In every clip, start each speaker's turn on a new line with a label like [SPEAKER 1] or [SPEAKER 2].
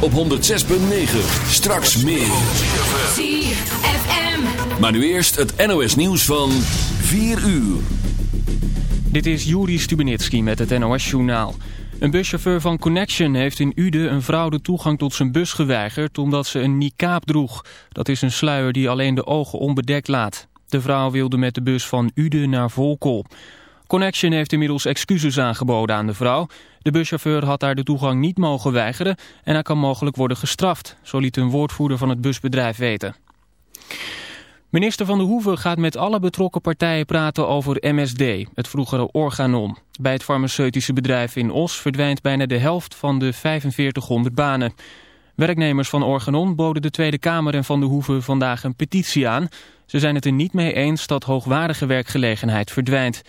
[SPEAKER 1] op 106.9. Straks meer.
[SPEAKER 2] ZFM.
[SPEAKER 1] Maar nu eerst het NOS nieuws van 4 uur.
[SPEAKER 3] Dit is Juri Stubenitski met het NOS-journaal. Een buschauffeur van Connection heeft in Uden een vrouw de toegang tot zijn bus geweigerd... omdat ze een niqab droeg. Dat is een sluier die alleen de ogen onbedekt laat. De vrouw wilde met de bus van Uden naar Volkel. Connection heeft inmiddels excuses aangeboden aan de vrouw. De buschauffeur had haar de toegang niet mogen weigeren en hij kan mogelijk worden gestraft. Zo liet een woordvoerder van het busbedrijf weten. Minister Van der Hoeven gaat met alle betrokken partijen praten over MSD, het vroegere Organon. Bij het farmaceutische bedrijf in Os verdwijnt bijna de helft van de 4500 banen. Werknemers van Organon boden de Tweede Kamer en Van der Hoeven vandaag een petitie aan. Ze zijn het er niet mee eens dat hoogwaardige werkgelegenheid verdwijnt.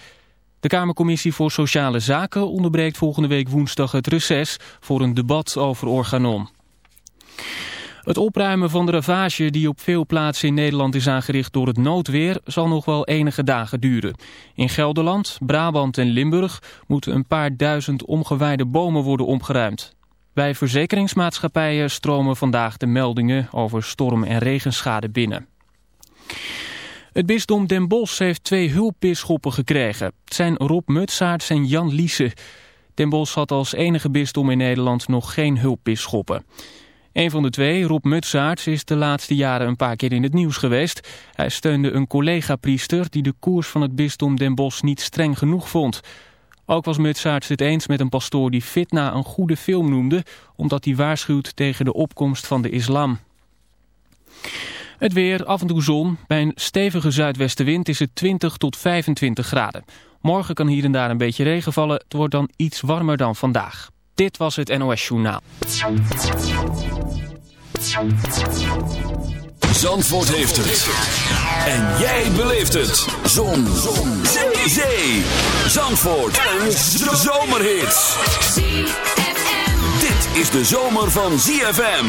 [SPEAKER 3] De Kamercommissie voor Sociale Zaken onderbreekt volgende week woensdag het reces voor een debat over Organon. Het opruimen van de ravage die op veel plaatsen in Nederland is aangericht door het noodweer zal nog wel enige dagen duren. In Gelderland, Brabant en Limburg moeten een paar duizend omgewaaide bomen worden omgeruimd. Bij verzekeringsmaatschappijen stromen vandaag de meldingen over storm- en regenschade binnen. Het bisdom Den Bosch heeft twee hulpbisschoppen gekregen. Het zijn Rob Mutsaerts en Jan Liese. Den Bosch had als enige bisdom in Nederland nog geen hulpbisschoppen. Een van de twee, Rob Mutsaerts, is de laatste jaren een paar keer in het nieuws geweest. Hij steunde een collega-priester die de koers van het bisdom Den Bosch niet streng genoeg vond. Ook was Mutsaerts het eens met een pastoor die Fitna een goede film noemde... omdat hij waarschuwt tegen de opkomst van de islam. Het weer, af en toe zon. Bij een stevige zuidwestenwind is het 20 tot 25 graden. Morgen kan hier en daar een beetje regen vallen. Het wordt dan iets warmer dan vandaag. Dit was het NOS Journaal.
[SPEAKER 1] Zandvoort heeft het. En jij beleeft het. Zon. zon. Zee. Zee. Zandvoort. Een zomerhit. Dit is de zomer van ZFM.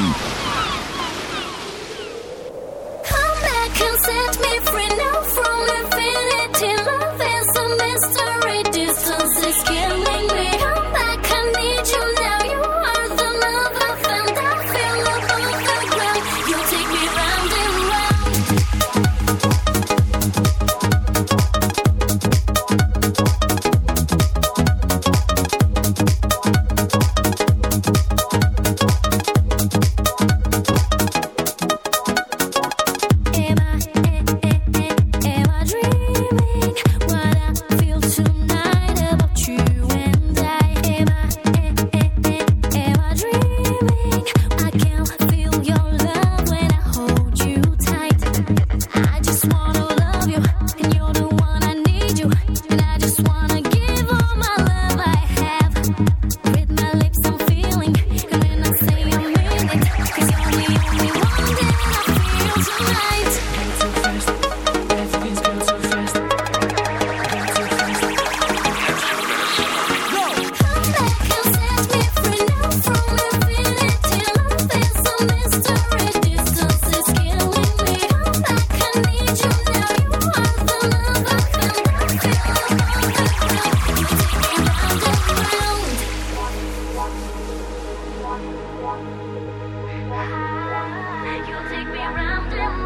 [SPEAKER 4] Round. You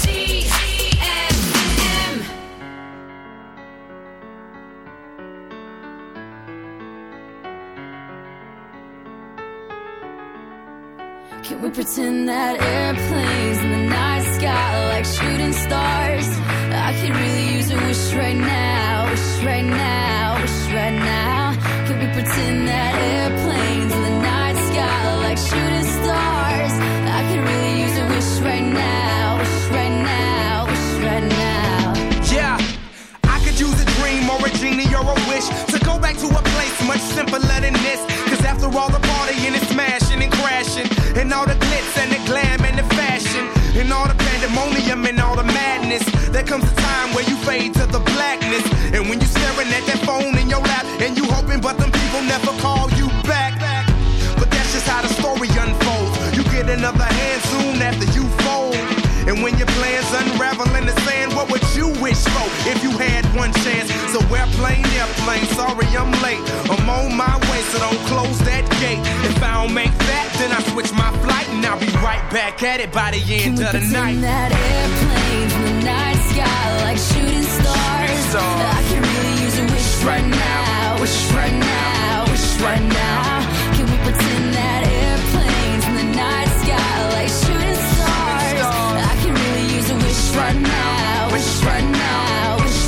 [SPEAKER 5] Pandemonium and all the madness, there comes a time where you fade to the blackness. And when you're staring at that phone in your lap, and you hoping, but them people never call you back. But that's just how the story unfolds. You get another hand soon after you fold. And when your plans unravel in the sand, what wish for if you had one chance? So airplane, airplane, sorry I'm late. I'm on my way, so don't close that gate. If I don't make that, then I switch my flight and I'll be right back at it by the
[SPEAKER 2] Can
[SPEAKER 5] end
[SPEAKER 2] we
[SPEAKER 5] of the
[SPEAKER 2] pretend
[SPEAKER 5] night.
[SPEAKER 2] that airplanes in the night sky like shooting stars?
[SPEAKER 5] stars.
[SPEAKER 2] I can really use a wish right now, wish right now, wish right now. Can we pretend that airplanes in the night sky like shooting stars? I can really use a wish right now, wish right now,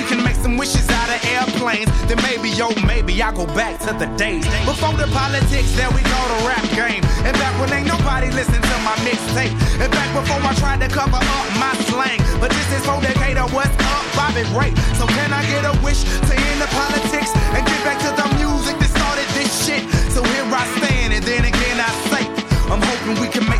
[SPEAKER 5] can make some wishes out of airplanes, then maybe, yo, maybe I go back to the days before the politics that we call the rap game, and back when ain't nobody listened to my mixtape, and back before I tried to cover up my slang. But this is for Decatur, what's up, Bobby Ray? So can I get a wish to end the politics and get back to the music that started this shit? So here I stand, and then again I say, I'm hoping we can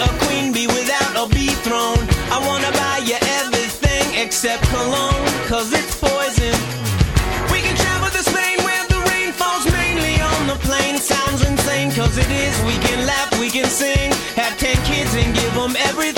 [SPEAKER 6] a queen bee without a bee throne. I wanna buy you everything except cologne, cause it's poison. We can travel to Spain where the rain falls mainly on the plain. Sounds insane, cause it is. We can laugh, we can sing, have ten kids and give them everything.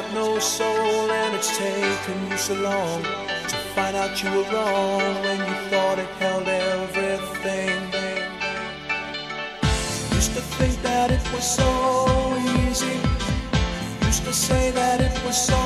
[SPEAKER 6] got
[SPEAKER 7] no soul, and it's taken you so long to find out you were wrong when you thought it held everything. Used to think that it was so easy, used to say that it was so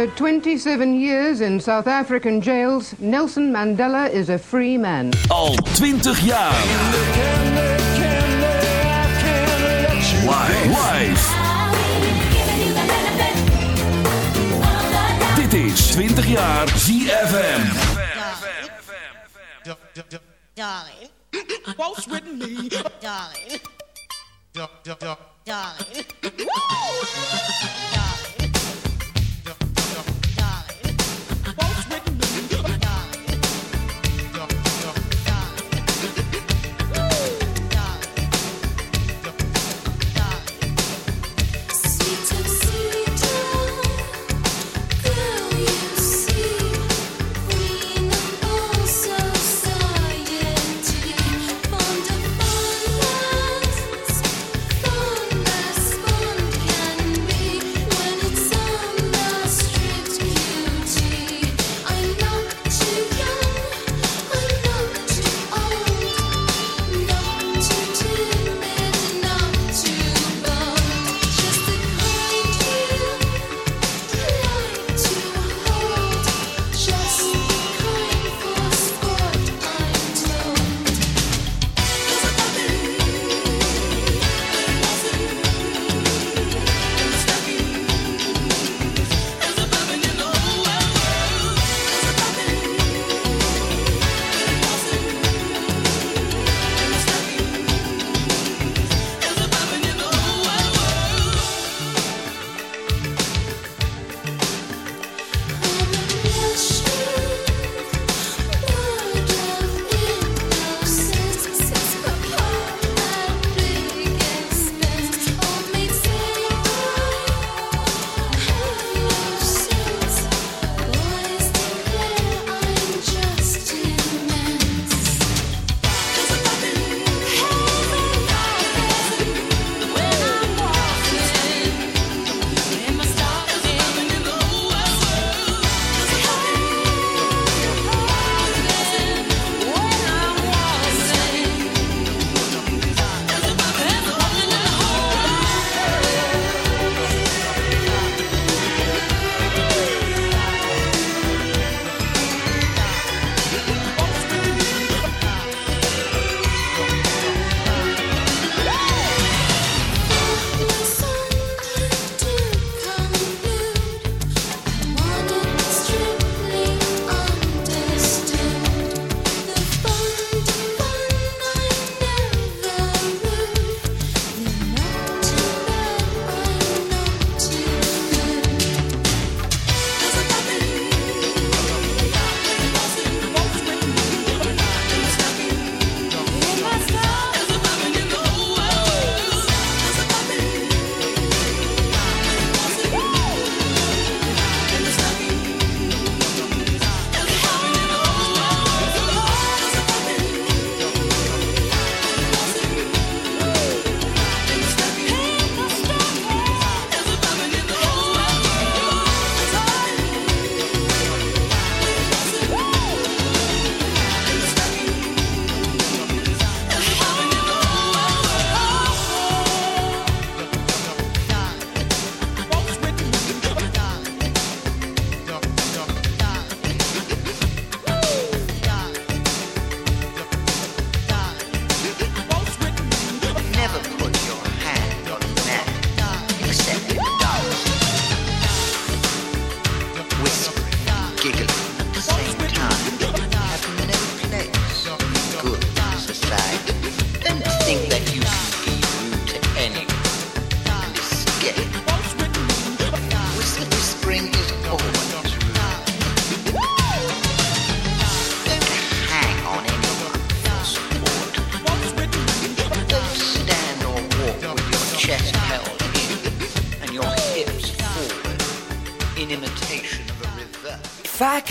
[SPEAKER 8] After 27 years in South African jails, Nelson Mandela is a free man.
[SPEAKER 9] Al 20 jaar. Live. Dit is 20 jaar ZFM.
[SPEAKER 1] Darling, waltz with me. Darling, darling,
[SPEAKER 10] darling.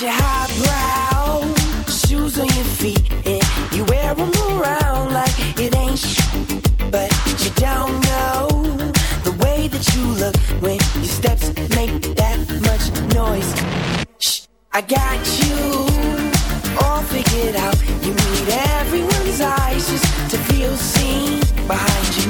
[SPEAKER 10] Your highbrow shoes on your feet, and you wear them around like it ain't sh- But you don't know the way that you look when your steps make that much noise. Shh, I got you all figured out. You need everyone's eyes just to feel seen behind your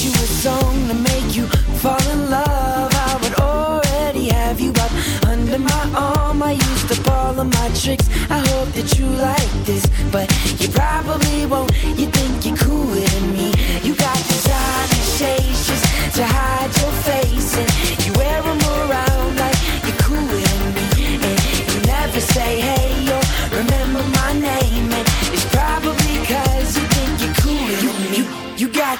[SPEAKER 10] you a song to make you fall in love, I would already have you up under my arm. I used up all my tricks. I hope that you like this, but you probably won't. You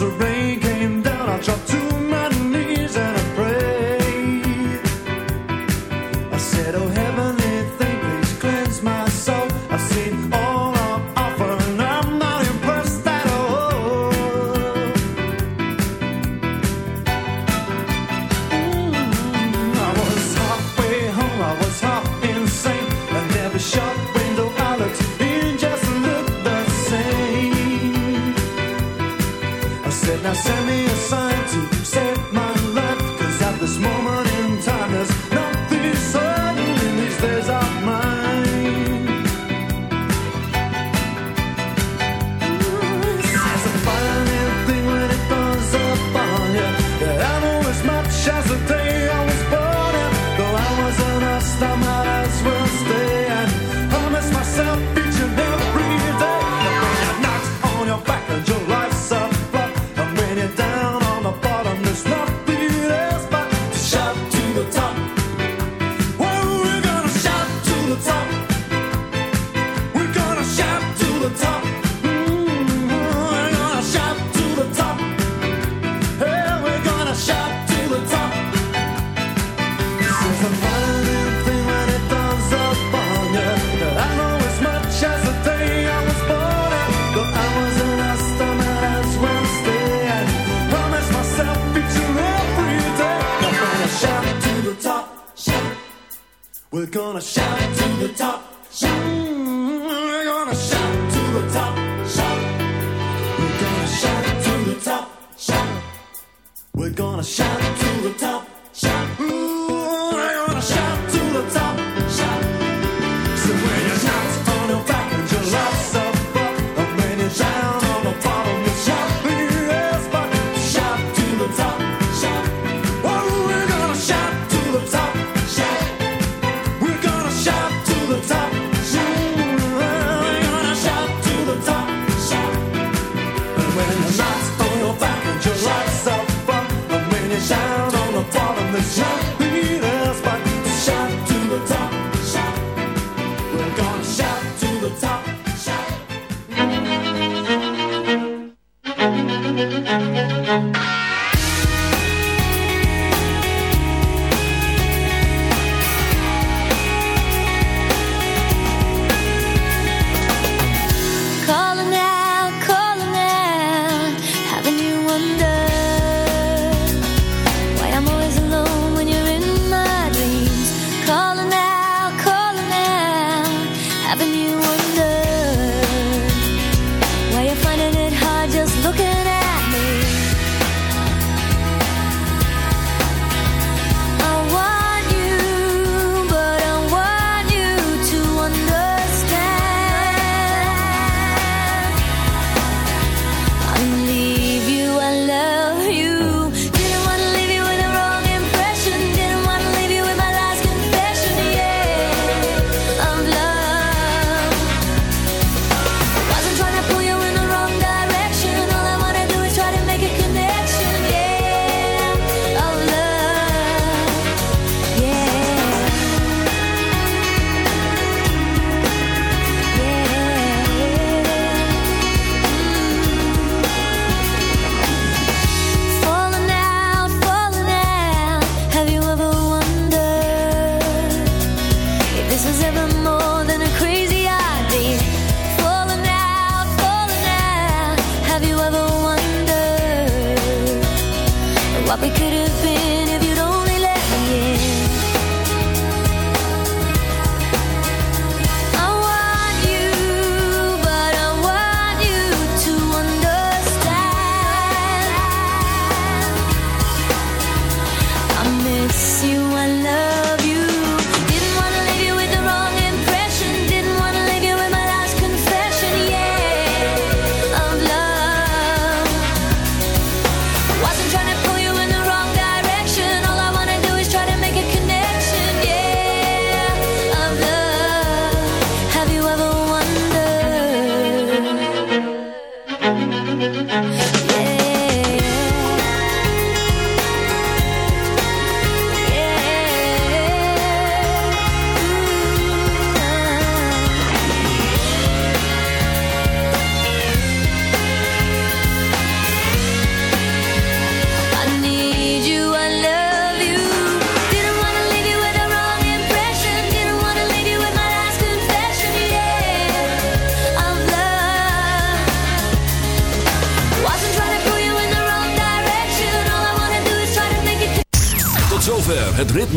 [SPEAKER 11] window,